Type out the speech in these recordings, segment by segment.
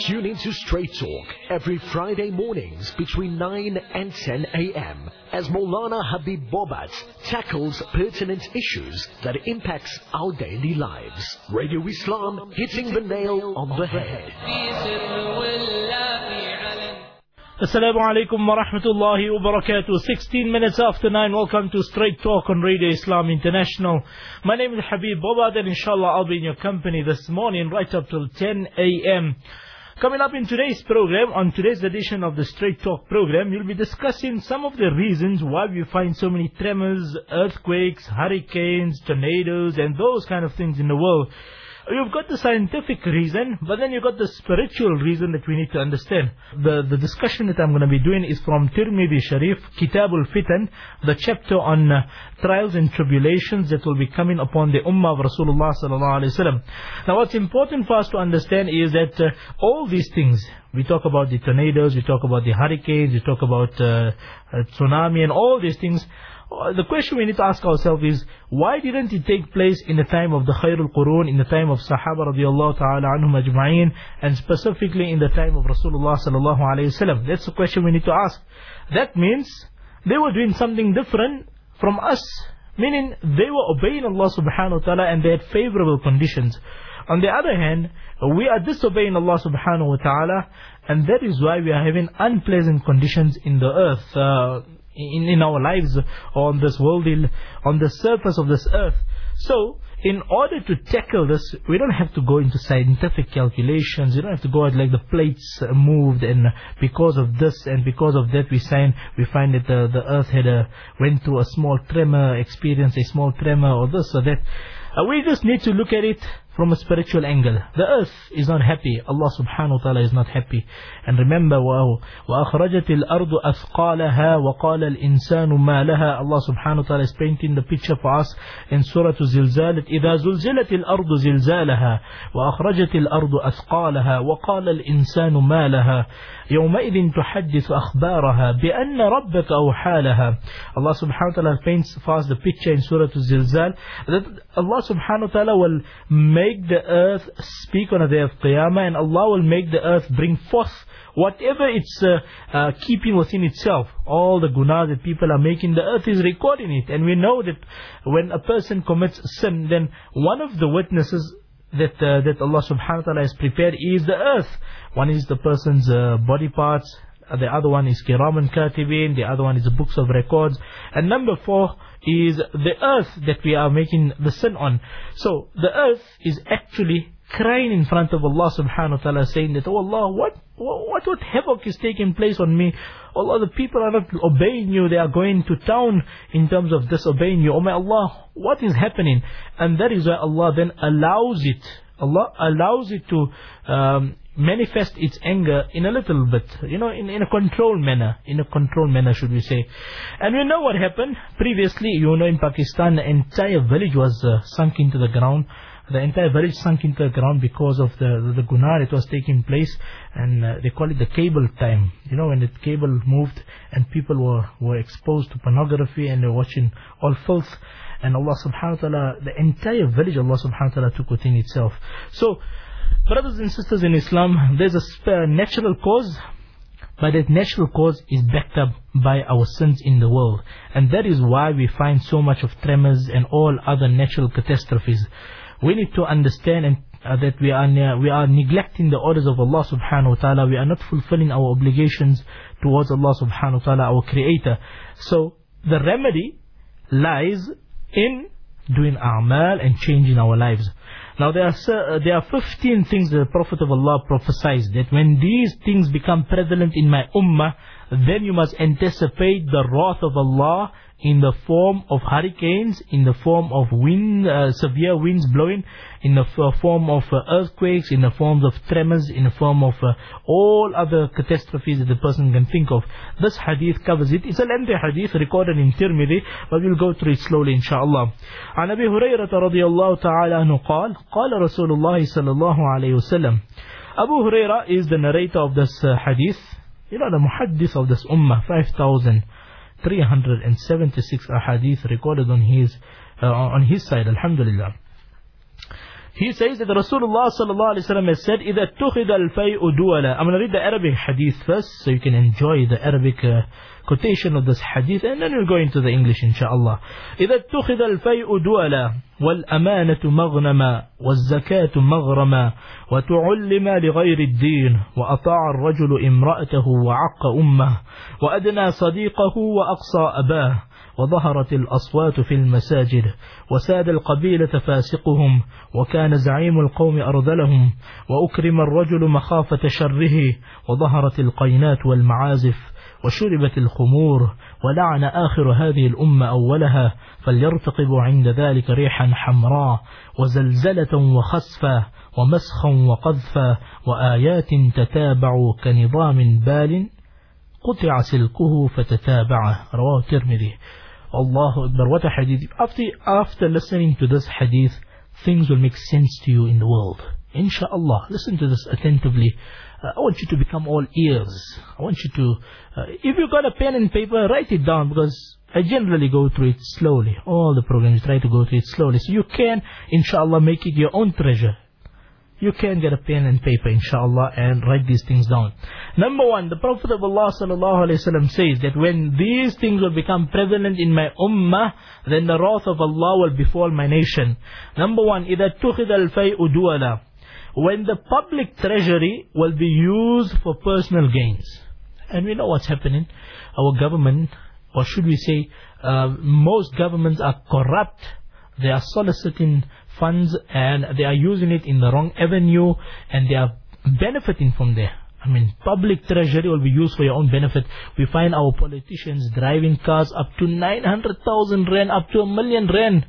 Tune into Straight Talk every Friday mornings between 9 and 10 a.m. as Maulana Habib Bobat tackles pertinent issues that impacts our daily lives. Radio Islam hitting the nail on the head. Assalamu alaikum wa rahmatullahi wa barakatuh. 16 minutes after 9, welcome to Straight Talk on Radio Islam International. My name is Habib Bobat and inshallah I'll be in your company this morning right up till 10 a.m. Coming up in today's program, on today's edition of the Straight Talk program, we'll be discussing some of the reasons why we find so many tremors, earthquakes, hurricanes, tornadoes and those kind of things in the world. You've got the scientific reason, but then you've got the spiritual reason that we need to understand. The, the discussion that I'm going to be doing is from Tirmidhi Sharif, Kitabul Fitan, the chapter on uh, trials and tribulations that will be coming upon the Ummah of Rasulullah sallallahu alaihi wasallam. Now what's important for us to understand is that uh, all these things, we talk about the tornadoes, we talk about the hurricanes, we talk about uh, tsunami and all these things, uh, the question we need to ask ourselves is, why didn't it take place in the time of the Khairul Qurun, in the time of Sahaba radiallahu ta'ala anhum ajma'in, and specifically in the time of Rasulullah sallallahu alayhi wasallam? That's the question we need to ask. That means, they were doing something different from us. Meaning, they were obeying Allah subhanahu wa ta'ala and they had favorable conditions. On the other hand, we are disobeying Allah subhanahu wa ta'ala, and that is why we are having unpleasant conditions in the earth. Uh, in, in our lives on this world, on the surface of this earth. So, in order to tackle this, we don't have to go into scientific calculations. We don't have to go out like the plates moved, and because of this and because of that, we find we find that the, the earth had a went through a small tremor, experienced a small tremor, or this or that. Uh, we just need to look at it from a spiritual angle. The earth is not happy. Allah subhanahu wa ta'ala is not happy. And remember, وَأَخْرَجَتِ الْأَرْضُ أَثْقَالَهَا وَقَالَ الْإِنسَانُ مَا لَهَا Allah subhanahu wa ta'ala is painting the picture for us in Surah Zilzal. إِذَا زُلْزِلَتِ الْأَرْضُ زِلْزَالَهَا وَأَخْرَجَتِ الْأَرْضُ أَثْقَالَهَا وَقَالَ الْإِنسَانُ مَا لَهَا يومئذ تحدث أخبارها بأن ربك أوحى لها Allah subhanahu wa ta'ala paints for us the picture in Surah Zilzal that Allah subhanahu wa ta'ala will make the earth speak on the day of Qiyamah and Allah will make the earth bring forth whatever it's uh, uh, keeping within itself, all the gunahs that people are making, the earth is recording it. And we know that when a person commits sin, then one of the witnesses that uh, that Allah subhanahu wa ta'ala has prepared is the earth. One is the person's uh, body parts, the other one is kiraman katibin, the other one is the books of records, and number four is the earth that we are making the sin on. So the earth is actually crying in front of Allah subhanahu wa ta'ala saying that, Oh Allah, what, what, what havoc is taking place on me? Allah, the people are not obeying you, they are going to town in terms of disobeying you. Oh my Allah, what is happening? And that is why Allah then allows it. Allah allows it to um, manifest its anger in a little bit, you know, in, in a controlled manner, in a controlled manner should we say. And we know what happened. Previously, you know, in Pakistan, the entire village was uh, sunk into the ground the entire village sunk into the ground because of the the, the gunah that was taking place and uh, they call it the cable time you know when the cable moved and people were were exposed to pornography and they were watching all filth and Allah subhanahu wa ta'ala the entire village Allah subhanahu wa ta'ala took within itself. So brothers and sisters in Islam there's a natural cause but that natural cause is backed up by our sins in the world. And that is why we find so much of tremors and all other natural catastrophes. We need to understand and uh, that we are we are neglecting the orders of Allah subhanahu wa ta'ala. We are not fulfilling our obligations towards Allah subhanahu wa ta'ala our creator. So the remedy lies in doing a'mal and changing our lives. Now there are uh, there are 15 things that the prophet of Allah prophesied that when these things become prevalent in my ummah then you must anticipate the wrath of Allah in the form of hurricanes, in the form of wind, uh, severe winds blowing, in the form of uh, earthquakes, in the form of tremors, in the form of uh, all other catastrophes that the person can think of. This hadith covers it. It's a lengthy hadith recorded in Tirmidhi, but we'll go through it slowly inshallah. عن أبي هريرة رضي الله تعالى عنه قال قال رسول الله صلى الله عليه وسلم Abu Huraira is the narrator of this uh, hadith. You know, the muhaddith of this ummah, 5,000. 376 ahadith recorded on his uh, on his side alhamdulillah He says that Rasulullah sallallahu alaihi wasallam has said, إِذَا اتُّخِذَ الْفَيْءُ دُوَلًا I'm going to read the Arabic hadith first so you can enjoy the Arabic uh, quotation of this hadith and then we'll go into the English inshallah. إِذَا اتُّخِذَ الْفَيْءُ دُوَلًا والأمانة مغنما والزكاة مغرما وتعلم لغير الدين وأطاع الرجل امرأته وعق أمه وأدنى صديقه وأقصى أباه وظهرت الأصوات في المساجد وساد القبيلة فاسقهم وكان زعيم القوم أرذلهم وأكرم الرجل مخافة شره وظهرت القينات والمعازف وشربت الخمور ولعن آخر هذه الأمة أولها فليرتقب عند ذلك ريحا حمراء وزلزلة وخسفا ومسخا وقذفا وآيات تتابع كنظام بال قطع سلكه فتتابع رواه الترمذي Allah Akbar, what a. After, after listening to this hadith, things will make sense to you in the world. Insha'Allah, listen to this attentively. Uh, I want you to become all ears. I want you to, uh, if you've got a pen and paper, write it down because I generally go through it slowly. All the programs try to go through it slowly. So you can, inshallah, make it your own treasure you can get a pen and paper inshallah and write these things down. Number one, the Prophet of Allah sallallahu alaihi wasallam says that when these things will become prevalent in my ummah, then the wrath of Allah will befall my nation. Number one, إِذَا اتُّخِذَ الْفَيْءُ دُوَلًا when the public treasury will be used for personal gains. And we know what's happening. Our government, or should we say, uh, most governments are corrupt. They are soliciting funds and they are using it in the wrong avenue and they are benefiting from there. I mean, public treasury will be used for your own benefit. We find our politicians driving cars up to 900,000 rand, up to a million rand.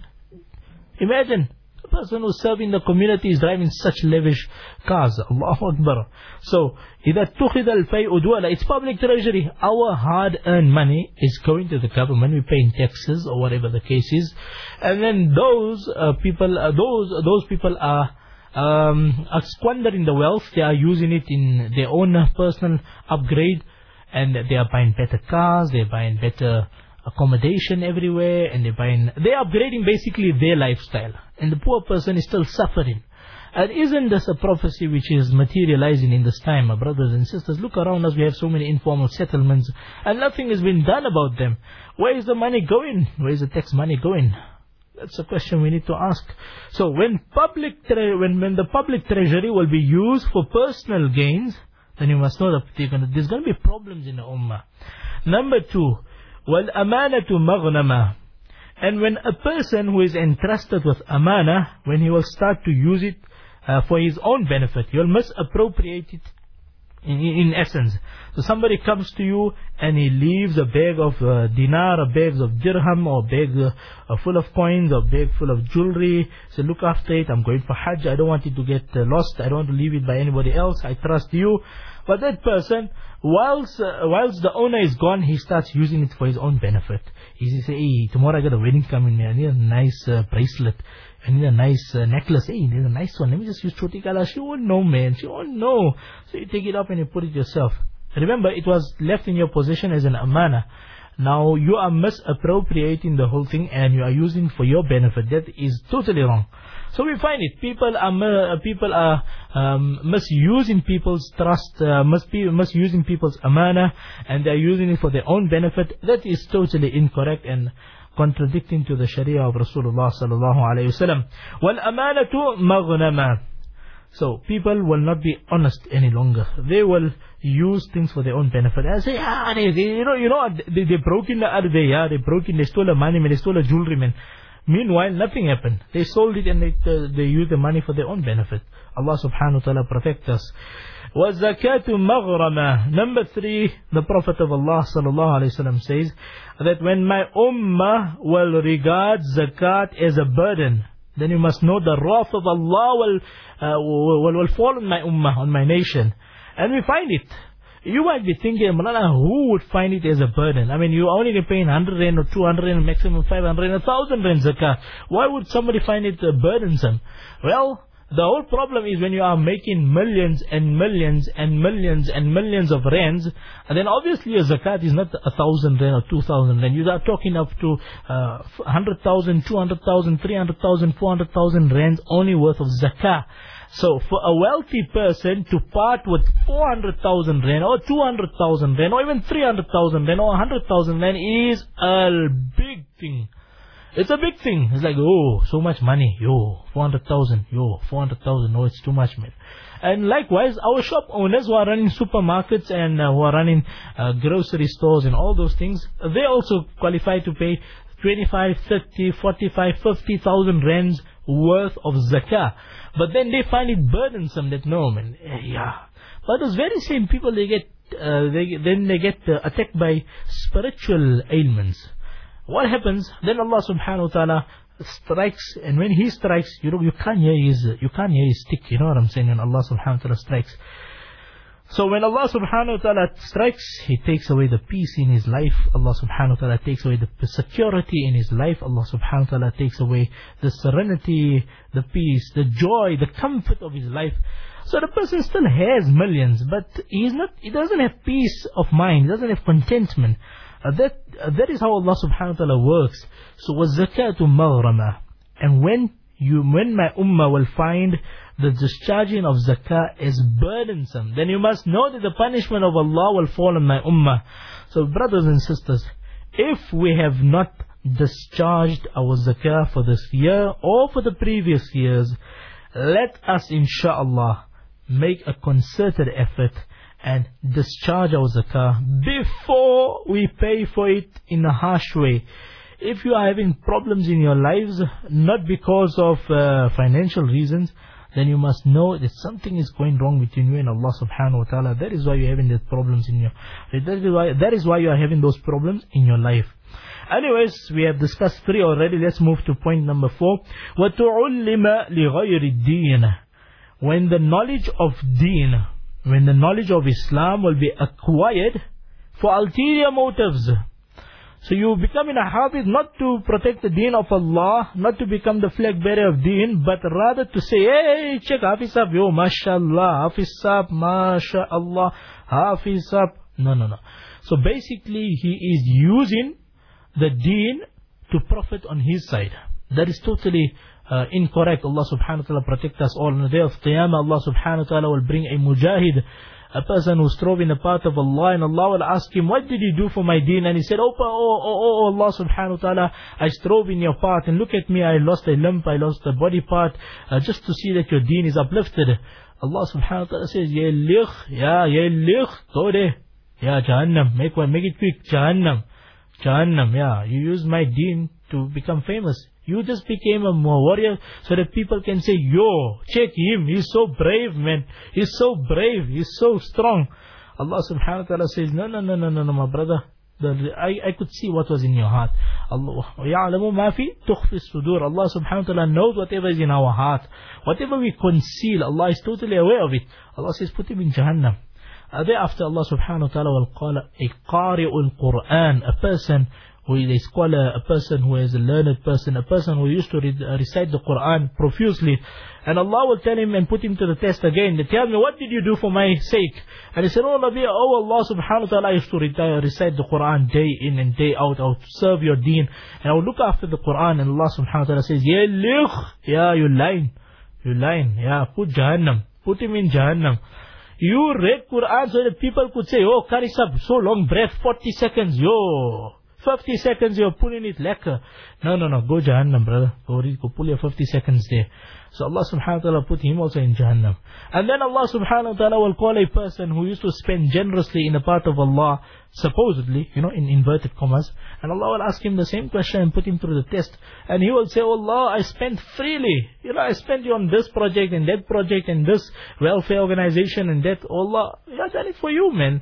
Imagine person who's serving the community is driving such lavish cars. Allahu Akbar. So, إِذَا اتُّخِذَ الْفَيْءُ دُوَلًا It's public treasury. Our hard-earned money is going to the government. We're paying taxes or whatever the case is. And then those uh, people, uh, those those people are um, are squandering the wealth. They are using it in their own personal upgrade. And they are buying better cars. They're buying better accommodation everywhere and they're buying, they're upgrading basically their lifestyle. And the poor person is still suffering. And isn't this a prophecy which is materializing in this time, my brothers and sisters? Look around us, we have so many informal settlements, and nothing has been done about them. Where is the money going? Where is the tax money going? That's a question we need to ask. So when public when, when the public treasury will be used for personal gains, then you must know that there's going to be problems in the ummah. Number two, وَالْأَمَانَةُ مَغْنَمًا and when a person who is entrusted with amana, when he will start to use it uh, for his own benefit, he will misappropriate it in, in, essence. So somebody comes to you and he leaves a bag of uh, dinar, a bag of dirham, or a bag uh, full of coins, or a bag full of jewelry. So look after it. I'm going for Hajj. I don't want it to get uh, lost. I don't want to leave it by anybody else. I trust you. But that person, whilst, uh, whilst the owner is gone, he starts using it for his own benefit. He says, hey, tomorrow I got a wedding coming, I need a nice uh, bracelet. I need a nice uh, necklace. Hey, there's a nice one. Let me just use Choti Kala. She won't know, man. She won't know. So you take it up and you put it yourself. Remember, it was left in your possession as an amana. Now you are misappropriating the whole thing and you are using for your benefit. That is totally wrong. So we find it. People are people are um, misusing people's trust, uh, must be misusing people's amana, and they are using it for their own benefit. That is totally incorrect and contradicting to the Sharia of Rasulullah sallallahu alaihi wasallam. Wal amanatu maghnama. So people will not be honest any longer. They will use things for their own benefit. And say, ah, they, they, you know, you know, they, they broke in the other day, yeah, they broke in, they stole the money, man, they stole the jewelry, man. Meanwhile, nothing happened. They sold it and they, uh, they used the money for their own benefit. Allah subhanahu wa ta'ala protect us. وَالزَّكَاةُ مَغْرَمَةً Number three, the Prophet of Allah sallallahu alayhi wasallam says that when my ummah will regard zakat as a burden, then you must know the wrath of Allah will, uh, will, will fall on my ummah, on my nation. And we find it. You might be thinking, Maulana, who would find it as a burden? I mean, you are only paying 100 rand or 200 rand, maximum 500 rand, 1000 rand zakah. Why would somebody find it uh, burdensome? Well, The whole problem is when you are making millions and millions and millions and millions of rands, and then obviously your zakat is not a thousand rand or two thousand rand. You are talking up to uh, 100,000, 200,000, 300,000, 400,000 rands only worth of zakah. So for a wealthy person to part with 400,000 rand or 200,000 rand or even 300,000 rand or 100,000 rand is a big thing. It's a big thing. It's like, oh, so much money. Yo, 400,000. Yo, 400,000. No, it's too much, man. And likewise, our shop owners who are running supermarkets and uh, who are running uh, grocery stores and all those things, they also qualify to pay 25, 30, 45, 50,000 rands worth of zakah. But then they find it burdensome that no, man, eh, yeah. But those very same people, they get, uh, they, then they get uh, attacked by spiritual ailments. What happens? Then Allah subhanahu wa ta'ala strikes, and when He strikes, you know, you can't hear His, you can't hear His stick, you know what I'm saying, when Allah subhanahu wa ta'ala strikes. So when Allah subhanahu wa ta'ala strikes, He takes away the peace in his life. Allah subhanahu wa ta'ala takes away the security in his life. Allah subhanahu wa ta'ala takes away the serenity, the peace, the joy, the comfort of his life. So the person still has millions, but he's not, he doesn't have peace of mind, he doesn't have contentment. Uh, that, uh, that is how Allah subhanahu wa ta'ala works. So وَالزَّكَاةُ مَغْرَمَةً And when you, when my ummah will find the discharging of zakah is burdensome, then you must know that the punishment of Allah will fall on my ummah. So brothers and sisters, if we have not discharged our zakah for this year or for the previous years, let us inshallah make a concerted effort and discharge our zakah before we pay for it in a harsh way. If you are having problems in your lives, not because of uh, financial reasons, then you must know that something is going wrong between you and Allah subhanahu wa ta'ala. That is why you're having those problems in your that is why that is why you are having those problems in your life. Anyways, we have discussed three already. Let's move to point number four. وَتُعُلِّمَ لِغَيْرِ الدِّينِ When the knowledge of deen, when the knowledge of Islam will be acquired for ulterior motives, so you become in a habit not to protect the deen of Allah, not to become the flag bearer of deen, but rather to say, hey, check Hafiz Sab, yo, mashallah, Hafiz Sab, mashallah, Hafiz Sab. No, no, no. So basically he is using the deen to profit on his side. That is totally uh, incorrect. Allah subhanahu wa ta'ala protect us all. On the day of Qiyamah, Allah subhanahu wa ta'ala will bring a mujahid a person who strove in the path of Allah and Allah will ask him, what did you do for my deen? And he said, oh, oh, oh, oh Allah subhanahu wa ta'ala, I strove in your path and look at me, I lost a limb, I lost a body part, uh, just to see that your deen is uplifted. Allah subhanahu wa ta'ala says, Ya lich, ya, ya lich, go. Ya Jahannam, make one, make it quick, Jahannam. Jahannam, yeah, you use my deen to become famous. You just became a warrior so that people can say, yo, check him, he's so brave, man. He's so brave, he's so strong. Allah subhanahu wa ta'ala says, no, no, no, no, no, no, my brother. The, I, I could see what was in your heart. Allah يعلم ما في تخفي الصدور. Allah subhanahu wa ta'ala knows whatever is in our heart. Whatever we conceal, Allah is totally aware of it. Allah says, put him in Jahannam. Uh, thereafter Allah subhanahu wa ta'ala will call a qari'ul Quran, a person who is a scholar, a person who is a learned person, a person who used to uh, recite the Quran profusely. And Allah will tell him and put him to the test again. They tell me, what did you do for my sake? And he said, oh Nabi, oh Allah subhanahu wa ta'ala used to recite the Quran day in and day out. I would serve your deen. And I would look after the Quran and Allah subhanahu wa ta'ala says, Ya likh, ya you lying. You lying. Yeah, put Jahannam. Put him in Jahannam. You read Quran so that people could say, oh Karisab, so long breath, 40 seconds, yo. 50 seconds you're pulling it lekker. No, no, no, go Jahannam, brother. Go, go pull your 50 seconds there. So Allah subhanahu wa ta'ala put him also in Jahannam. And then Allah subhanahu wa ta'ala will call a person who used to spend generously in the path of Allah, supposedly, you know, in inverted commas. And Allah will ask him the same question and put him through the test. And he will say, oh Allah, I spent freely. You know, I spent you on this project and that project and this welfare organization and that. Oh Allah, I done it for you, man.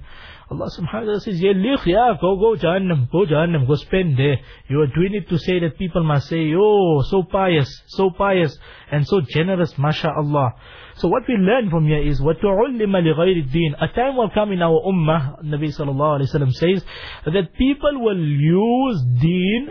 Allah subhanahu wa ta'ala says, yeah, lich, yeah, go, go Jahannam, go Jahannam, go spend there. You are doing it to say that people must say, oh, so pious, so pious, and so generous, mashallah. So what we learn from here is, وَتُعُلِّمَ لِغَيْرِ الدِّينِ A time will come in our ummah, Nabi sallallahu alayhi wa says, that people will use deen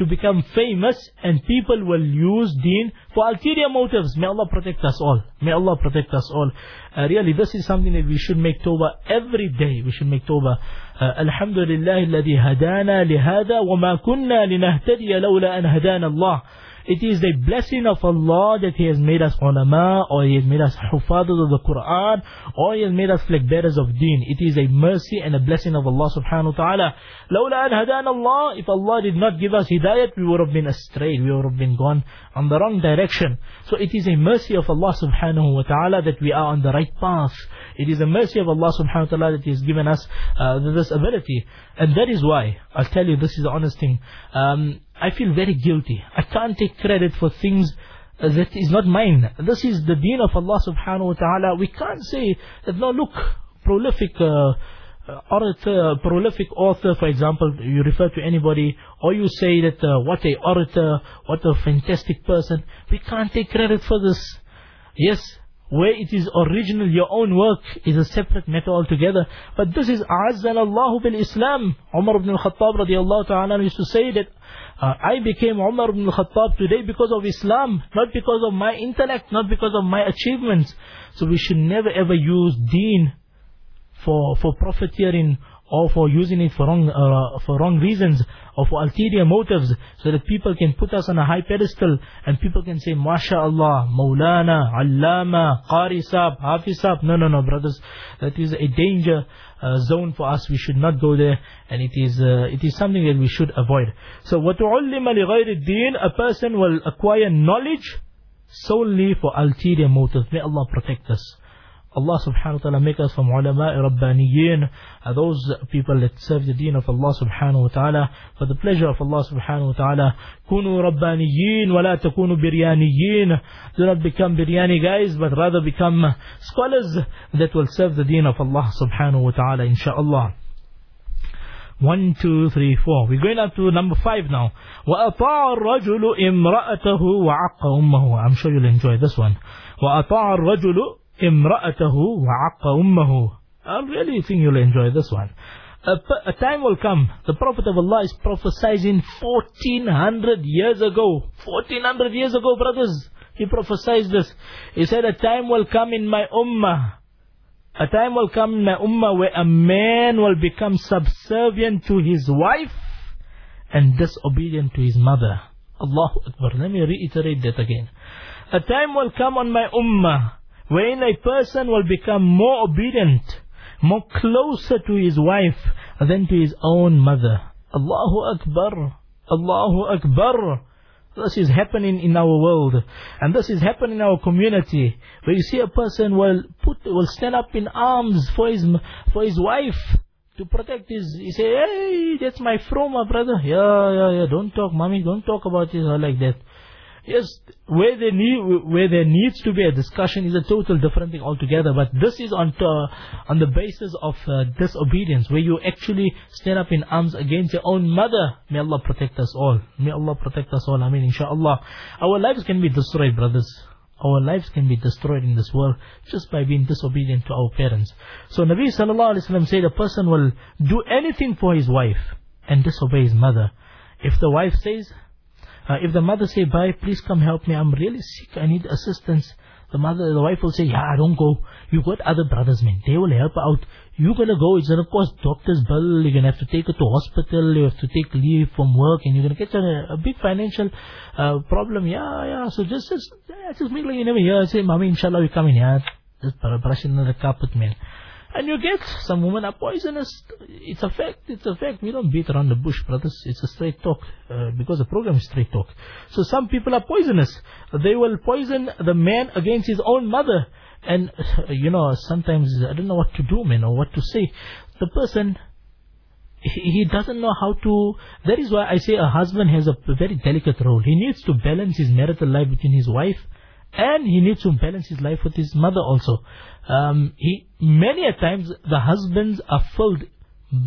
to become famous and people will use deen for ulterior motives. May Allah protect us all. May Allah protect us all. Uh, really, this is something that we should make tawbah every day. We should make tawbah. Uh, Alhamdulillah الذي هدانا لهذا وما كنا لنهتدي لولا أن هدانا الله. It is the blessing of Allah that He has made us ulama, or He has made us hufadas of the Quran, or He has made us flag bearers of deen. It is a mercy and a blessing of Allah subhanahu wa ta'ala. لولا أن هدانا Allah, if Allah did not give us hidayat, we would have been astray, we would have been gone on the wrong direction. So it is a mercy of Allah subhanahu wa ta'ala that we are on the right path. It is a mercy of Allah subhanahu wa ta'ala that He has given us uh, this ability. And that is why, I'll tell you, this is the honest thing. Um, I feel very guilty. I can't take credit for things uh, that is not mine. This is the deen of Allah subhanahu wa ta'ala. We can't say that, no, look, prolific uh, uh, orator, prolific author, for example, you refer to anybody, or you say that uh, what a orator, what a fantastic person. We can't take credit for this. Yes, where it is original, your own work is a separate matter altogether. But this is Azzan Allahu bil Islam. Umar ibn al-Khattab radiallahu ta'ala used to say that uh, I became Umar ibn al-Khattab today because of Islam, not because of my intellect, not because of my achievements. So we should never ever use deen for, for profiteering or for using it for wrong, uh, for wrong reasons or for ulterior motives so that people can put us on a high pedestal and people can say, MashaAllah, Maulana, Allama, Qari Sab, Hafiz Sab. No, no, no, brothers. That is a danger uh, zone for us. We should not go there and it is, uh, it is something that we should avoid. So, وَتُعُلِّمَ لِغَيْرِ الدِّينِ A person will acquire knowledge solely for ulterior motives. May Allah protect us. Allah subhanahu wa ta'ala make us from ulama rabbaniyin, those people that serve the deen of Allah subhanahu wa ta'ala for the pleasure of Allah subhanahu wa ta'ala. Kunu rabbaniyin wa la takunu biryaniyin. Do not become biryani guys, but rather become scholars that will serve the deen of Allah subhanahu wa ta'ala inshaAllah. One, two, three, four. We're going up to number five now. وَأَطَاعَ الرَّجُلُ إِمْرَأَتَهُ وَعَقَّ أُمَّهُ I'm sure you'll enjoy this one. وَأَطَاعَ الرَّجُلُ imra'atahu wa'aqqa. I really think you'll enjoy this one. A, a time will come, the Prophet of Allah is prophesying 1400 years ago. 1400 years ago, brothers, he prophesied this. He said, a time will come in my ummah. A time will come in my ummah where a man will become subservient to his wife and disobedient to his mother. Allahu Akbar. Let me reiterate that again. A time will come on my ummah wherein a person will become more obedient, more closer to his wife than to his own mother. Allahu Akbar. Allahu Akbar. This is happening in our world. And this is happening in our community. Where you see a person will put, will stand up in arms for his, for his wife. To protect his, he say, hey, that's my froma brother. Yeah, yeah, yeah, don't talk, mommy, don't talk about it like that. Yes, where there, need, where there needs to be a discussion is a total different thing altogether. But this is on uh, on the basis of uh, disobedience, where you actually stand up in arms against your own mother. May Allah protect us all. May Allah protect us all. I mean, inshallah. Our lives can be destroyed, brothers. Our lives can be destroyed in this world just by being disobedient to our parents. So Nabi sallallahu alaihi wasallam said a person will do anything for his wife and disobey his mother. If the wife says, uh, if the mother say, bye, please come help me, I'm really sick, I need assistance. The mother, the wife will say, yeah, I don't go. You got other brothers, man. They will help out. You're gonna go, it's gonna cost doctor's bill, you're gonna have to take her to hospital, you have to take leave from work, and you're gonna get a, a big financial uh, problem. Yeah, yeah, so just, just, just make like you never hear. Say, mommy, inshallah, we come in, yeah. Just brush under the carpet, man. And you get some women are poisonous. It's a fact. It's a fact. We don't beat around the bush, brothers. It's a straight talk uh, because the program is straight talk. So some people are poisonous. They will poison the man against his own mother. And you know, sometimes I don't know what to do, man, or what to say. The person he doesn't know how to. That is why I say a husband has a very delicate role. He needs to balance his marital life between his wife and he needs to balance his life with his mother also. Um, he many a times the husbands are filled,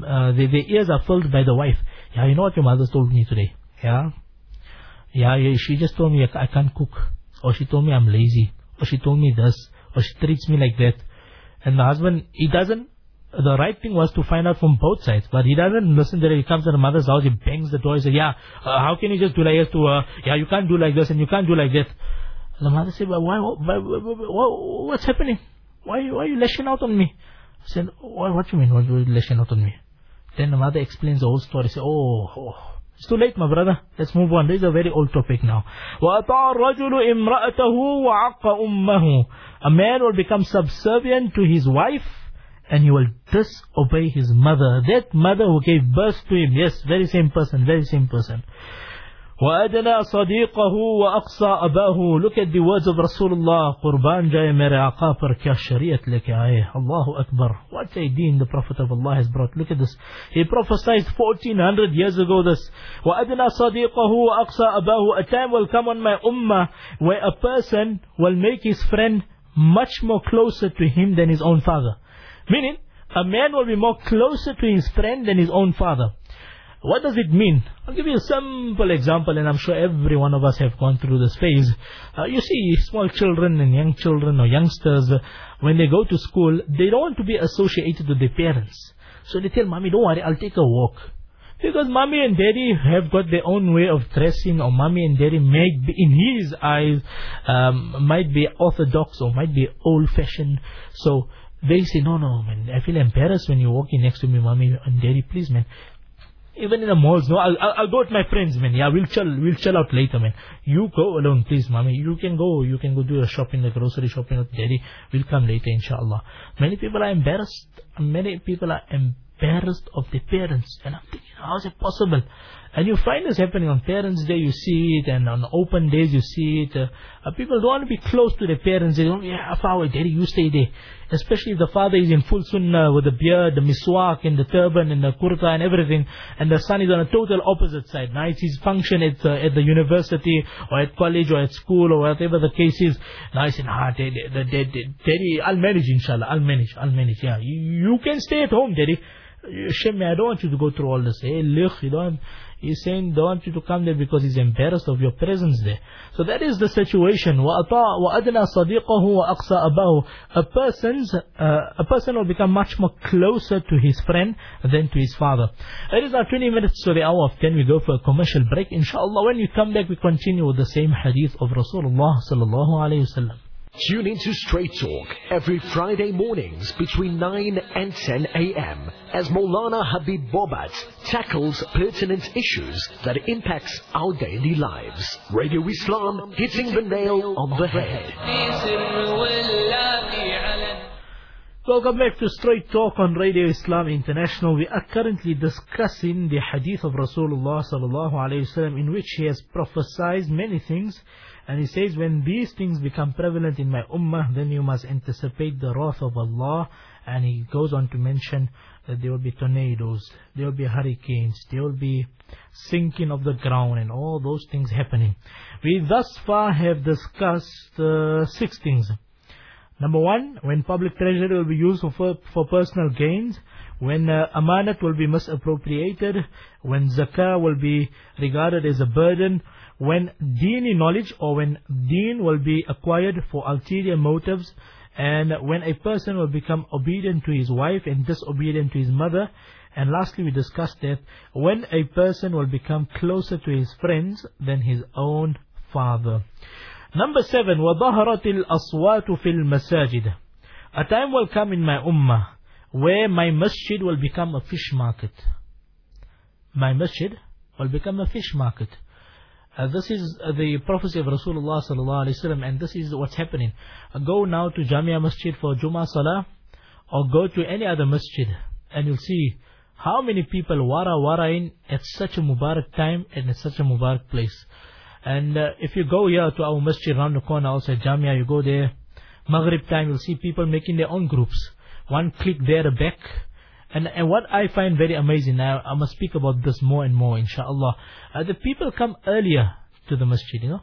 uh, their, ears are filled by the wife. Yeah, you know what your mother told me today. Yeah, yeah, yeah she just told me I can't cook, or she told me I'm lazy, or she told me this, or she treats me like that. And the husband, he doesn't the right thing was to find out from both sides. But he doesn't listen to. He comes to the mother's house, he bangs the door, he says, yeah, uh, how can you just do like this to her? Yeah, you can't do like this and you can't do like that. The mother said, well, why, why, why, what's happening? Why, why are you lashing out on me? I said, what, what do you mean, what are you lashing out on me? Then the mother explains the whole story. Say, oh, oh, it's too late, my brother. Let's move on. This is a very old topic now. وَأَطَاعَ الرَّجُلُ إِمْرَأَتَهُ وَعَقَّ أُمَّهُ A man will become subservient to his wife and he will disobey his mother. That mother who gave birth to him. Yes, very same person, very same person. وأدنى صديقه وأقصى أباه. Look at the words of Rasulullah. قربان جائے میرے آقا پر کیا شریعت لے What a deen the Prophet of Allah has brought. Look at this. He prophesied 1400 years ago this. وأدنى صديقه وأقصى أباه. A time will come on my ummah where a person will make his friend much more closer to him than his own father. Meaning a man will be more closer to his friend than his own father what does it mean? I'll give you a simple example and I'm sure every one of us have gone through this phase. Uh, you see small children and young children or youngsters, uh, when they go to school, they don't want to be associated with their parents. So they tell mommy, don't worry, I'll take a walk. Because mommy and daddy have got their own way of dressing or mommy and daddy might be, in his eyes, um, might be orthodox or might be old fashioned. So they say, no, no, man, I feel embarrassed when you're walking next to me, mommy and daddy, please, man, even in the malls, no, I'll, I'll, I'll go with my friends, man. Yeah, we'll chill, we'll chill out later, man. You go alone, please, mommy. You can go, you can go do a shopping, the grocery shopping with daddy. We'll come later, inshallah. Many people are embarrassed. Many people are embarrassed of their parents. And I'm thinking, how is it possible? And you find this happening on Parents' Day, you see it, and on open days, you see it. Uh, uh, people don't want to be close to their parents. They don't, yeah, far daddy, you stay there. Especially if the father is in full sunnah with the beard, the miswak, and the turban, and the kurta, and everything, and the son is on a total opposite side. Now it's his function at, uh, at the university, or at college, or at school, or whatever the case is. Now he's saying, ah, daddy, daddy, daddy, I'll manage, inshallah, I'll manage, I'll manage, yeah. You, you can stay at home, daddy. Shame, I don't want you to go through all this. Hey, look, you don't, He's saying, don't want you to come there because he's embarrassed of your presence there. So that is the situation. وَأَدْنَى صَدِيقَهُ وَأَقْصَى أَبَاهُ A person's, uh, a person will become much more closer to his friend than to his father. It is now 20 minutes to the hour of 10. We go for a commercial break. Inshallah, when we come back, we continue with the same hadith of Rasulullah sallallahu alayhi wa Tune into Straight Talk every Friday mornings between 9 and 10 a.m. as Maulana Habib Bobat tackles pertinent issues that impacts our daily lives. Radio Islam hitting the nail on the head. Welcome back to Straight Talk on Radio Islam International. We are currently discussing the hadith of Rasulullah sallallahu alaihi wasallam in which he has prophesied many things and he says, when these things become prevalent in my ummah, then you must anticipate the wrath of Allah. And he goes on to mention that there will be tornadoes, there will be hurricanes, there will be sinking of the ground and all those things happening. We thus far have discussed uh, six things. Number one, when public treasury will be used for, for personal gains, when uh, amanat will be misappropriated, when zakah will be regarded as a burden, when dini knowledge or when deen will be acquired for ulterior motives and when a person will become obedient to his wife and disobedient to his mother and lastly we discussed that when a person will become closer to his friends than his own father number 7 وظهرت الأصوات في المساجد a time will come in my ummah where my masjid will become a fish market my masjid will become a fish market uh, this is uh, the prophecy of Rasulullah sallallahu alaihi wasallam, and this is what's happening. Uh, go now to Jamia Masjid for Jummah Salah, or go to any other masjid, and you'll see how many people wara wara in at such a Mubarak time and at such a Mubarak place. And uh, if you go here to our masjid around the corner outside Jamia, you go there, Maghrib time, you'll see people making their own groups. One clique there, back, and, and what I find very amazing, now I must speak about this more and more, inshallah. Uh, the people come earlier to the masjid, you know.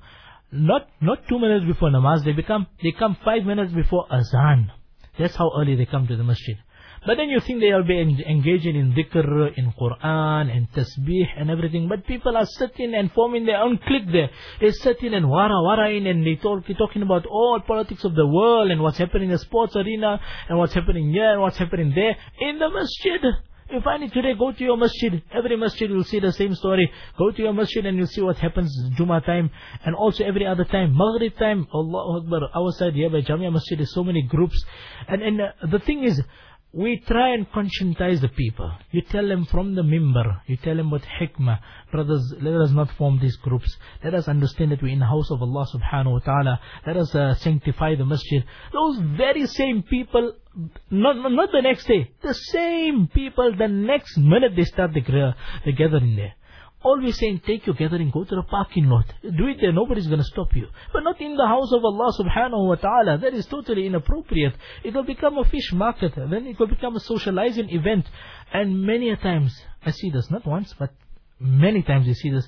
Not not two minutes before namaz, they become they come five minutes before azan. That's how early they come to the masjid. But then you think they'll be engaging in dhikr, in Quran, and tasbih and everything. But people are sitting and forming their own clique there. They're sitting and wara wara in and they talk, they're talking about all politics of the world and what's happening in the sports arena and what's happening here and what's happening there in the masjid. You find it today, go to your masjid. Every masjid will see the same story. Go to your masjid and you'll see what happens Jummah time and also every other time. Maghrib time, Allah Akbar, our side here by Jamia Masjid, there's so many groups. And, and uh, the thing is, we try and conscientize the people. You tell them from the mimbar, you tell them what hikmah. Brothers, let us not form these groups. Let us understand that we're in the house of Allah subhanahu wa ta'ala. Let us uh, sanctify the masjid. Those very same people, not, not the next day, the same people, the next minute they start the, the gathering there always saying, take your gathering, go to the parking lot. Do it there, nobody's going to stop you. But not in the house of Allah subhanahu wa ta'ala. That is totally inappropriate. It will become a fish market. Then it will become a socializing event. And many a times, I see this, not once, but many times you see this,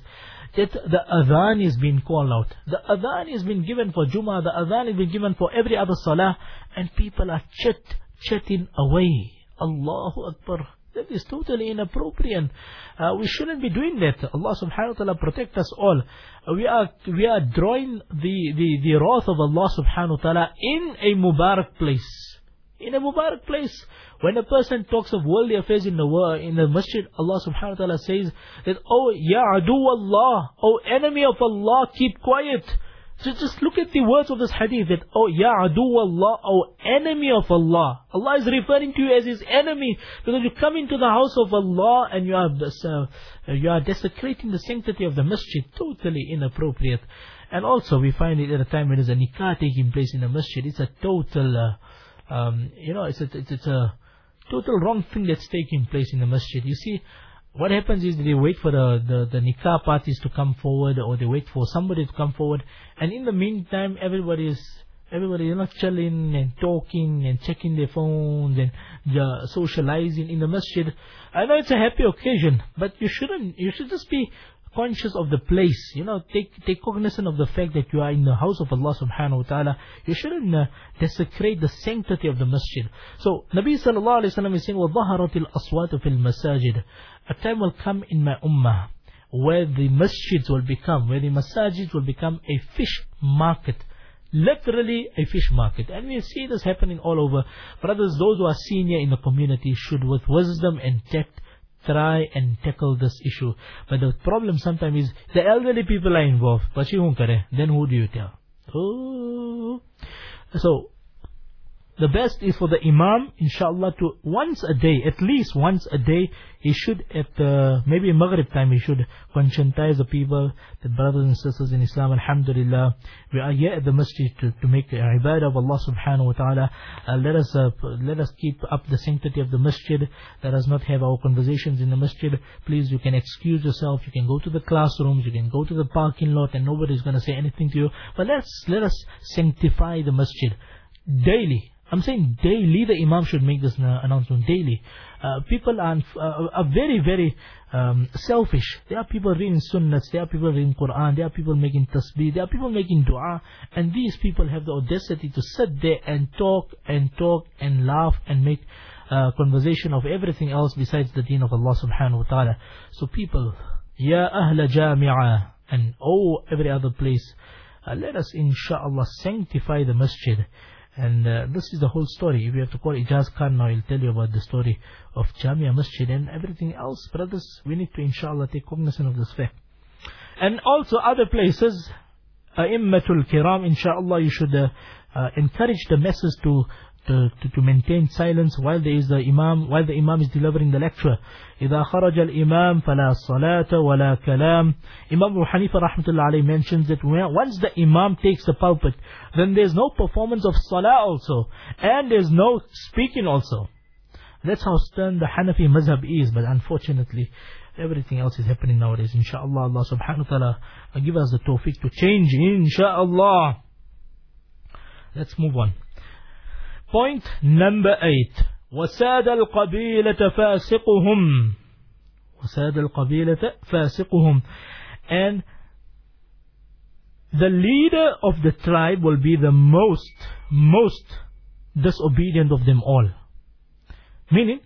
that the adhan is being called out. The adhan is being given for Jummah, the adhan is being given for every other salah, and people are chat, chatting away. Allahu Akbar. That is totally inappropriate. Uh, we shouldn't be doing that. Allah subhanahu wa ta'ala protect us all. Uh, we are we are drawing the, the, the wrath of Allah subhanahu wa ta'ala in a Mubarak place. In a Mubarak place. When a person talks of worldly affairs in the in the masjid, Allah subhanahu wa ta'ala says that, Oh, Ya adu Allah, O enemy of Allah, keep quiet. So just look at the words of this hadith that, oh, Ya Allah, oh, enemy of Allah. Allah is referring to you as His enemy because you come into the house of Allah and you are, uh, you are desecrating the sanctity of the masjid. Totally inappropriate. And also we find it at a time when there's a nikah taking place in the masjid. It's a total, uh, um, you know, it's a, it's, it's a total wrong thing that's taking place in the masjid. You see, what happens is they wait for the, the, the nikah parties to come forward or they wait for somebody to come forward. And in the meantime everybody is everybody you know chilling and talking and checking their phones and uh, socializing in the masjid. I know it's a happy occasion but you shouldn't you should just be conscious of the place. You know take take cognizance of the fact that you are in the house of Allah subhanahu wa ta'ala. You shouldn't uh, desecrate the sanctity of the masjid. So nabi sallallahu alaihi wasallam is saying wa dhaharatil aswat fil masajid. A time will come in my ummah where the masjids will become, where the masajids will become a fish market. Literally a fish market. And we see this happening all over. Brothers, those who are senior in the community should with wisdom and tact try and tackle this issue. But the problem sometimes is the elderly people are involved. Then who do you tell? Oh. So, the best is for the Imam, inshallah, to once a day, at least once a day, he should, at uh, maybe Maghrib time, he should conscientize the people, the brothers and sisters in Islam, Alhamdulillah, we are here at the masjid to, to make ibadah of Allah subhanahu wa ta'ala. Uh, let us uh, let us keep up the sanctity of the masjid. Let us not have our conversations in the masjid. Please, you can excuse yourself. You can go to the classrooms. You can go to the parking lot, and nobody is going to say anything to you. But let's let us sanctify the masjid daily. I'm saying daily the Imam should make this uh, announcement daily. Uh, people are, uh, are very, very um, selfish. There are people reading sunnahs, there are people reading Quran, there are people making tasbih, there are people making dua, and these people have the audacity to sit there and talk and talk and laugh and make uh, conversation of everything else besides the deen of Allah subhanahu wa ta'ala. So people, Ya Ahla Jami'ah, and oh every other place, uh, let us inshallah sanctify the masjid. And uh, this is the whole story. If you have to call Ijaz Khan now, he'll tell you about the story of Jamia Masjid and everything else. Brothers, we need to inshallah take cognizance of this fact. And also other places, A'immatul Kiram, inshallah, you should uh, uh, encourage the masses to to, to, to maintain silence while there is the imam while the imam is delivering the lecture إذا خرج الإمام فلا صلاة ولا كلام Imam Abu Hanifa rahmatullah alayhi mentions that once the imam takes the pulpit then there's no performance of salah also and there's no speaking also that's how stern the Hanafi mazhab is but unfortunately everything else is happening nowadays inshallah Allah subhanahu wa ta'ala give us the tawfiq to change inshallah let's move on Point number eight. وساد القبيلة فاسقهم وساد القبيلة فاسقهم and the leader of the tribe will be the most most disobedient of them all Meaning,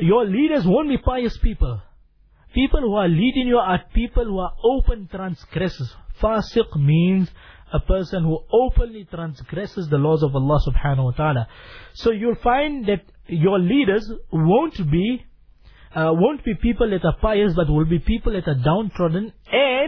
your leaders won't be pious people. People who are leading you are people who are open transgressors. Fasiq means a person who openly transgresses the laws of Allah subhanahu wa ta'ala. So you'll find that your leaders won't be uh, won't be people that are pious, but will be people that are downtrodden,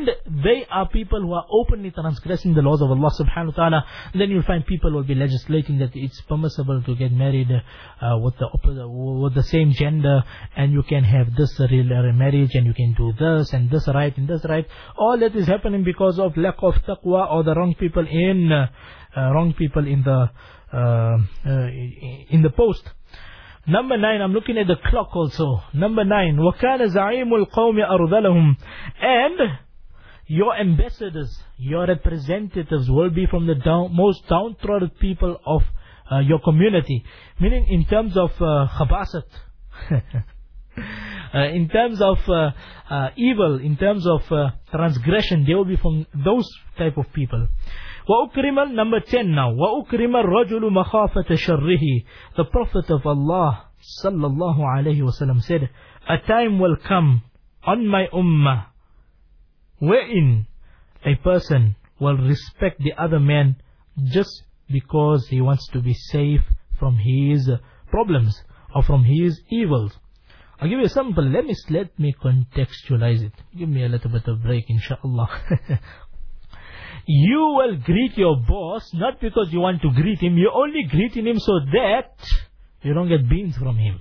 and they are people who are openly transgressing the laws of Allah subhanahu wa ta'ala. Then you'll find people will be legislating that it's permissible to get married uh, with the opposite, with the same gender, and you can have this real marriage, and you can do this, and this right, and this right. All that is happening because of lack of taqwa or the wrong people in, uh, wrong people in the, uh, uh, in the post. Number nine, I'm looking at the clock also. Number nine, وَكَانَ زَعِيمُ الْقَوْمِ أَرْذَلَهُمْ And your ambassadors, your representatives will be from the down, most downtrodden people of uh, your community. Meaning in terms of uh, khabasat. uh, in terms of uh, uh, evil, in terms of uh, transgression, they will be from those type of people. وأكرم number 10 now وأكرم الرجل مخافة شره the Prophet of Allah sallallahu alayhi wasallam said a time will come on my ummah wherein a person will respect the other man just because he wants to be safe from his problems or from his evils. I'll give you a sample. Let me let me contextualize it. Give me a little bit of break, inshallah. you will greet your boss not because you want to greet him, you're only greeting him so that you don't get beans from him.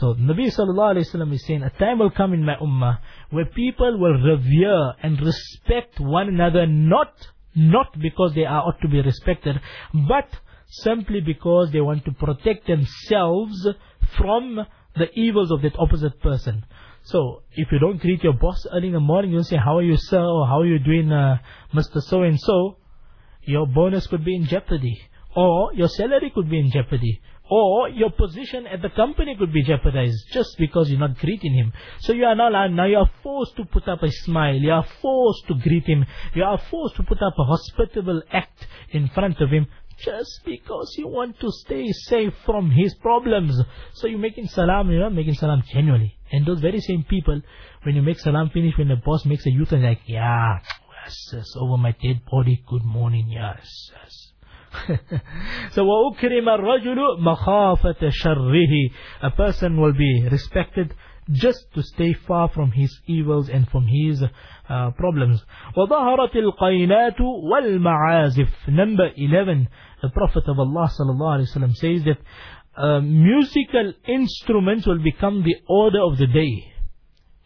So Nabi sallallahu alayhi wasallam is saying, a time will come in my ummah where people will revere and respect one another not not because they are ought to be respected, but simply because they want to protect themselves from the evils of that opposite person. So, if you don't greet your boss early in the morning, you don't say, how are you sir, or how are you doing uh, Mr. So-and-so, your bonus could be in jeopardy. Or your salary could be in jeopardy. Or your position at the company could be jeopardized just because you're not greeting him. So you are now, now you are forced to put up a smile. You are forced to greet him. You are forced to put up a hospitable act in front of him just because you want to stay safe from his problems. So you're making salam, you're not making salam genuinely. And those very same people, when you make salam finish, when the boss makes a U-turn, like, yeah, yes, yes, over my dead body, good morning, yes, yes. so وَأُكْرِمَ الرَّجُلُ مَخَافَةَ شَرِّهِ A person will be respected just to stay far from his evils and from his uh, problems. وَظَهَرَتِ الْقَيْنَاتُ وَالْمَعَازِفِ Number 11, the Prophet of Allah sallallahu alaihi wasallam says that uh, musical instruments will become the order of the day.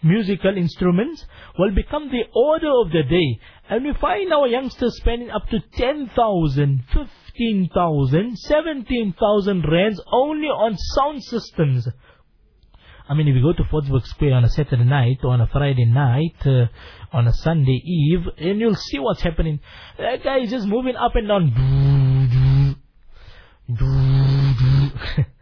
Musical instruments will become the order of the day. And we find our youngsters spending up to 10,000, 15,000, 17,000 rands only on sound systems. I mean, if you go to Fordsburg Square on a Saturday night or on a Friday night, uh, on a Sunday eve, and you'll see what's happening. That guy is just moving up and down.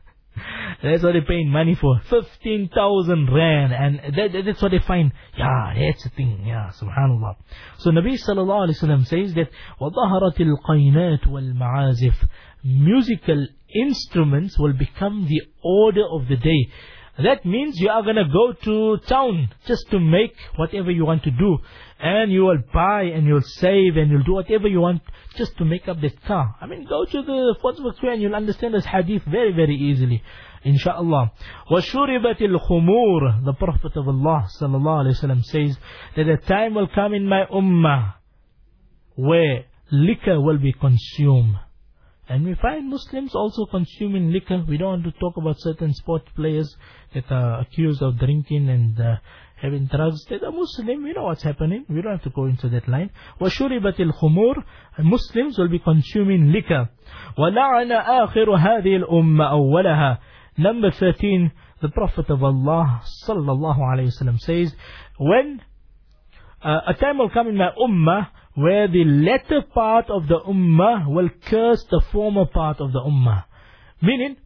that's what they're paying money for. 15,000 rand. And that, that's what they find. Yeah, that's the thing. Yeah, subhanallah. So Nabi sallallahu alayhi wa sallam says that, وَظَهَرَتِ الْقَيْنَاتُ وَالْمَعَازِفِ Musical instruments will become the order of the day. That means you are going to go to town just to make whatever you want to do. And you will buy and you'll save and you'll do whatever you want just to make up that car. I mean, go to the Fordsburg Square and you'll understand this hadith very, very easily. Inshallah. وَشُرِبَتِ الْخُمُورِ The Prophet of Allah sallallahu alayhi wasallam says that a time will come in my ummah where liquor will be consumed. And we find Muslims also consuming liquor. We don't want to talk about certain sport players that are accused of drinking and uh, having drugs. They are Muslim. We know what's happening. We don't have to go into that line. وَشُرِبَتِ الْخُمُورِ Muslims will be consuming liquor. وَلَعَنَ آخِرُ هَذِهِ الْأُمَّةِ أَوَّلَهَا Number 13, the Prophet of Allah sallallahu alayhi wasallam says, when uh, a time will come in my ummah where the latter part of the ummah will curse the former part of the ummah. Meaning,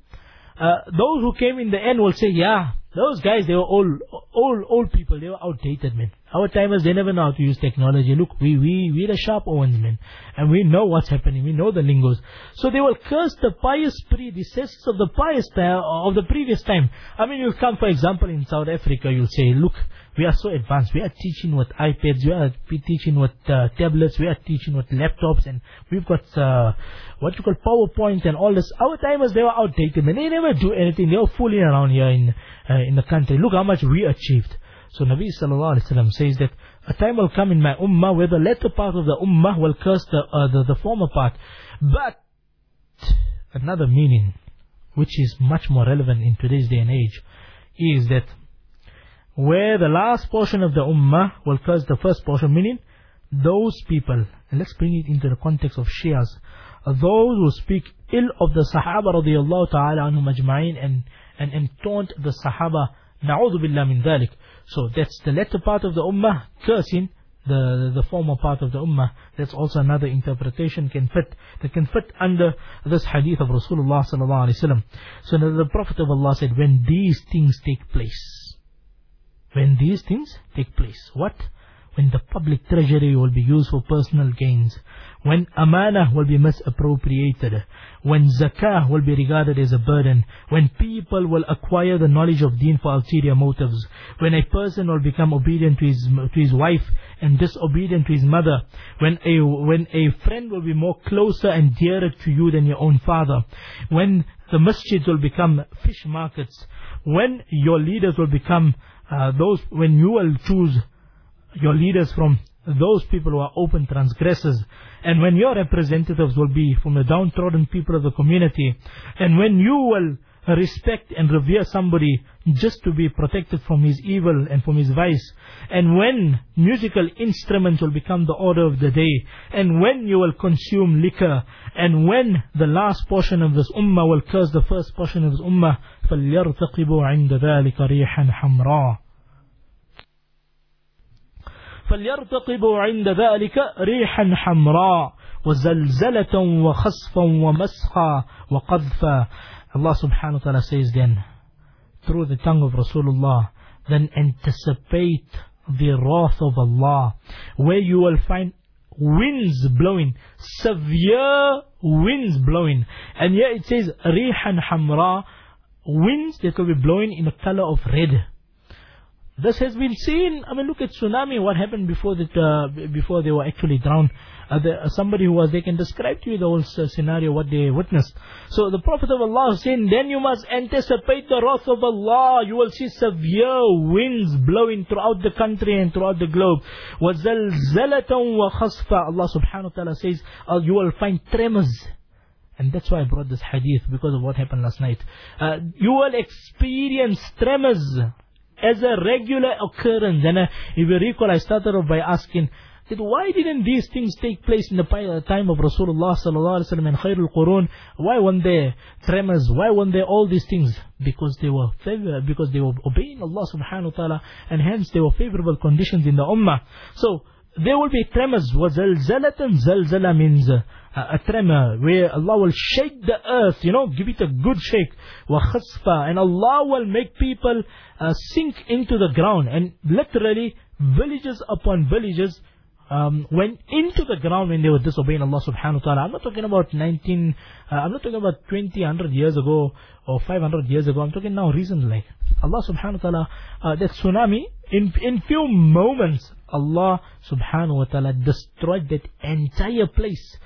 uh, those who came in the end will say, yeah, those guys, they were old, old, old people, they were outdated, man. Our timers, they never know how to use technology. Look, we, we, we're the sharp ones, man. And we know what's happening. We know the lingos. So they will curse the pious predecessors of the pious time, of the previous time. I mean, you'll come, for example, in South Africa, you'll say, look, we are so advanced. We are teaching with iPads. We are teaching with uh, tablets. We are teaching with laptops. And we've got, uh, what you call PowerPoint and all this. Our timers, they were outdated, man. They never do anything. They were fooling around here in, uh, in the country. Look how much we achieved. So Nabi sallallahu alaihi wasallam says that a time will come in my ummah where the latter part of the ummah will curse the, uh, the, the former part. But another meaning, which is much more relevant in today's day and age, is that where the last portion of the ummah will curse the first portion, meaning those people, and let's bring it into the context of Shias, uh, those who speak ill of the Sahaba radiallahu ta'ala anhum ajma'in and, and, and taunt the Sahaba, na'udhu billah min dhalik. So that's the latter part of the ummah cursing the, the former part of the ummah. That's also another interpretation can fit that can fit under this hadith of Rasulullah sallallahu alaihi wasallam. So the Prophet of Allah said, when these things take place, when these things take place, what? When the public treasury will be used for personal gains, when amanah will be misappropriated, when zakah will be regarded as a burden, when people will acquire the knowledge of deen for ulterior motives, when a person will become obedient to his, to his wife and disobedient to his mother, when a, when a friend will be more closer and dearer to you than your own father, when the masjids will become fish markets, when your leaders will become uh, those, when you will choose your leaders from those people who are open transgressors. And when your representatives will be from the downtrodden people of the community, and when you will respect and revere somebody just to be protected from his evil and from his vice, and when musical instruments will become the order of the day, and when you will consume liquor, and when the last portion of this ummah will curse the first portion of this ummah, فَلْيَرْتَقِبُوا عِنْدَ ذَلِكَ رِيحًا حَمْرًا فليرتقبوا عند ذلك ريحا حمراء وزلزلة وخصفا ومسخا وقذفا Allah subhanahu wa says then through the tongue of Rasulullah then anticipate the wrath of Allah where you will find winds blowing severe winds blowing and here it says rihan hamra winds that will be blowing in the color of red This has been seen. I mean, look at tsunami. What happened before that? Uh, before they were actually drowned. Uh, the, uh, somebody who was they can describe to you the whole uh, scenario what they witnessed. So the Prophet of Allah saying, then you must anticipate the wrath of Allah. You will see severe winds blowing throughout the country and throughout the globe. وَزَلْزَلَةً وَخَصْفًا Allah subhanahu wa ta'ala says, uh, you will find tremors. And that's why I brought this hadith because of what happened last night. Uh, you will experience tremors as a regular occurrence. And uh, if you recall, I started off by asking, that why didn't these things take place in the time of Rasulullah sallallahu alaihi wasallam and Khairul Qurun? Why weren't there tremors? Why weren't there all these things? Because they were favor, because they were obeying Allah subhanahu wa taala, and hence there were favorable conditions in the ummah. So there will be tremors. وَزَلْزَلَةً Zalzala means uh, a tremor where Allah will shake the earth, you know, give it a good shake. وَخَسْفَ And Allah will make people uh, sink into the ground. And literally, villages upon villages um, went into the ground when they were disobeying Allah subhanahu wa ta'ala. I'm not talking about 19, uh, I'm not talking about 20, 100 years ago or 500 years ago. I'm talking now recently. Allah subhanahu wa ta'ala, uh, that tsunami, in, in few moments, Allah subhanahu wa ta'ala destroyed that entire place.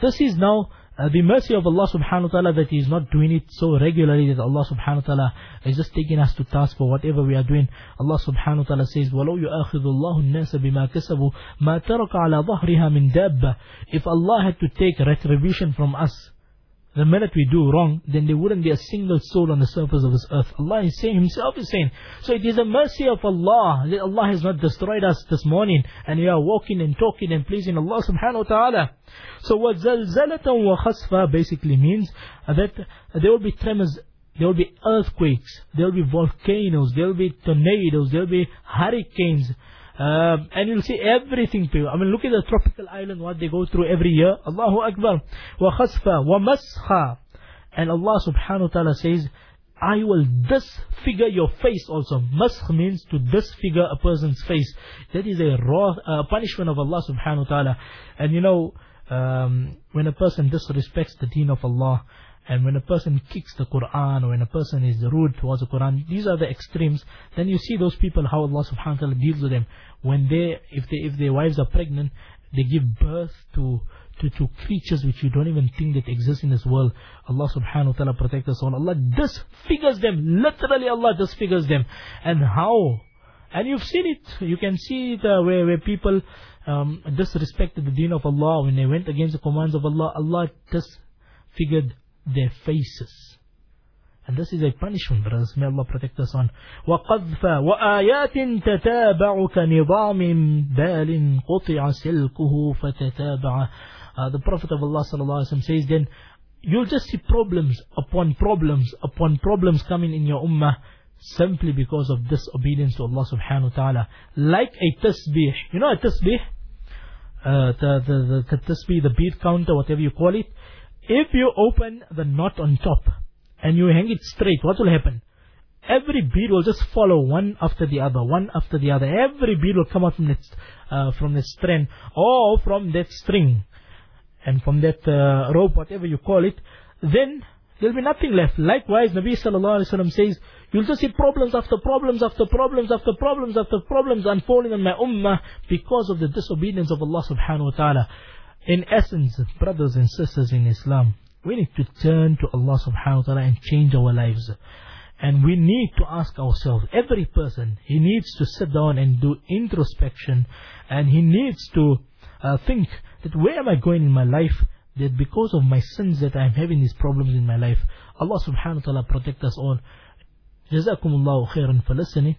This is now uh, the mercy of Allah subhanahu wa ta'ala that He is not doing it so regularly that Allah subhanahu wa ta'ala is just taking us to task for whatever we are doing. Allah subhanahu wa ta'ala says, وَلَوْ يُؤَخِذُ اللَّهُ النَّاسَ بِمَا كَسَبُوا مَا تَرَكَ عَلَى ظَهْرِهَا مِنْ دَابَّةٍ If Allah had to take retribution from us, the minute we do wrong, then there wouldn't be a single soul on the surface of this earth. Allah is saying, Himself is saying. So it is a mercy of Allah that Allah has not destroyed us this morning and we are walking and talking and pleasing Allah subhanahu wa ta'ala. So what zalzalatan wa khasfa basically means that there will be tremors there will be earthquakes, there will be volcanoes, there will be tornadoes, there will be hurricanes, um, and you'll see everything to you. I mean, look at the tropical island, what they go through every year. Allahu Akbar. Wa masha. And Allah subhanahu wa ta'ala says, I will disfigure your face also. Maskh means to disfigure a person's face. That is a raw uh, punishment of Allah subhanahu wa ta'ala. And you know, um, when a person disrespects the deen of Allah, and when a person kicks the Quran, or when a person is rude towards the Quran, these are the extremes. Then you see those people how Allah subhanahu wa ta'ala deals with them. When they, if they, if their wives are pregnant, they give birth to to, to creatures which you don't even think that exist in this world. Allah subhanahu wa ta'ala protect us all. Allah disfigures them. Literally Allah disfigures them. And how? And you've seen it. You can see it uh, where, where people um, disrespected the deen of Allah. When they went against the commands of Allah, Allah disfigured their faces. And this is a punishment, brothers. May Allah protect us on. وَقَذْفَ وَآيَاتٍ تَتَابَعُ كَنِظَامٍ بَالٍ قُطِعَ سِلْكُهُ فَتَتَابَعَ uh, the Prophet of Allah sallallahu says then, you'll just see problems upon problems upon problems coming in your ummah simply because of disobedience to Allah subhanahu wa ta'ala. Like a tasbih. You know a tasbih? Uh, the, the, the, the tasbih, the beat counter, whatever you call it. If you open the knot on top and you hang it straight, what will happen? Every bead will just follow one after the other, one after the other. Every bead will come out from that, uh, from that strand or from that string and from that uh, rope, whatever you call it, then there'll be nothing left. Likewise, Nabi sallallahu alaihi wasallam says, you'll just see problems after problems after problems after problems after problems unfolding on my ummah because of the disobedience of Allah subhanahu wa ta'ala. In essence, brothers and sisters in Islam, we need to turn to Allah subhanahu wa ta'ala and change our lives. And we need to ask ourselves, every person, he needs to sit down and do introspection and he needs to uh, think that where am I going in my life? That because of my sins that I am having these problems in my life. Allah subhanahu wa ta'ala protect us all. Jazakumullahu khairan for listening.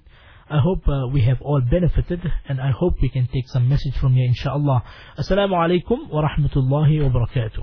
I hope uh, we have all benefited and I hope we can take some message from here inshallah. Assalamu alaikum wa rahmatullahi wa barakatuh.